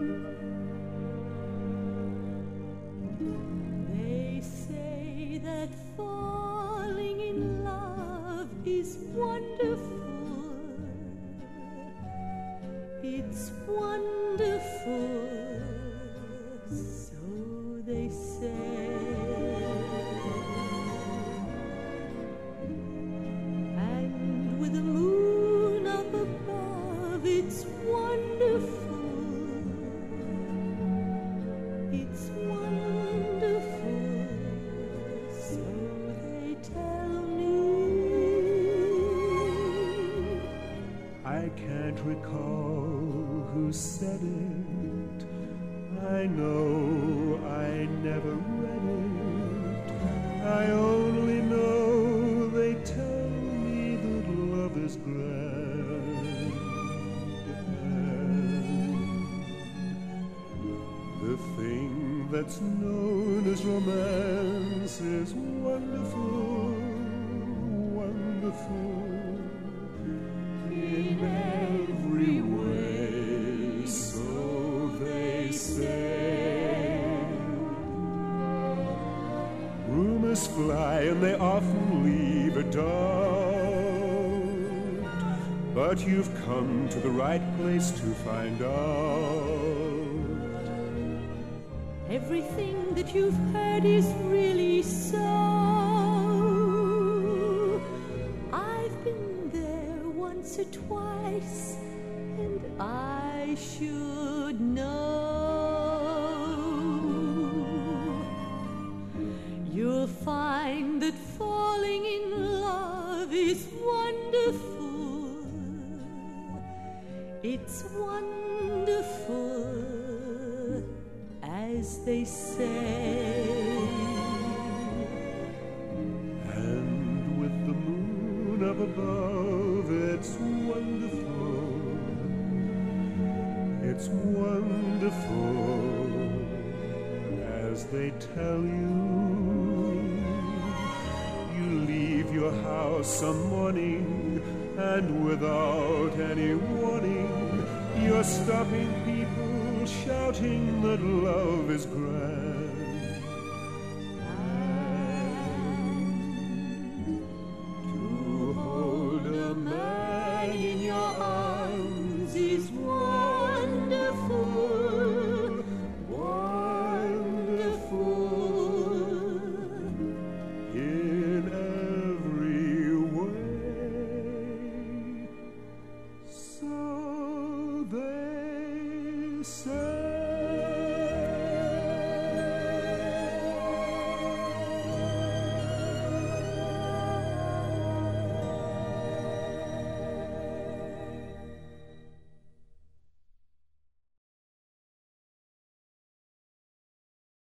They say that falling in love is wonderful. It's wonderful. can't recall who said it. I know I never read it. I only know they tell me that love is grand. The thing that's known as romance is wonderful. Rumors fly and they often leave a doubt, but you've come to the right place to find out. Everything that you've heard is really so. I've been there once or twice, and I should know. It's wonderful, as they say. And with the moon up above, it's wonderful. It's wonderful as they tell you. You leave your house some morning, and without any warning, you're stopping people shouting that love is grand. say.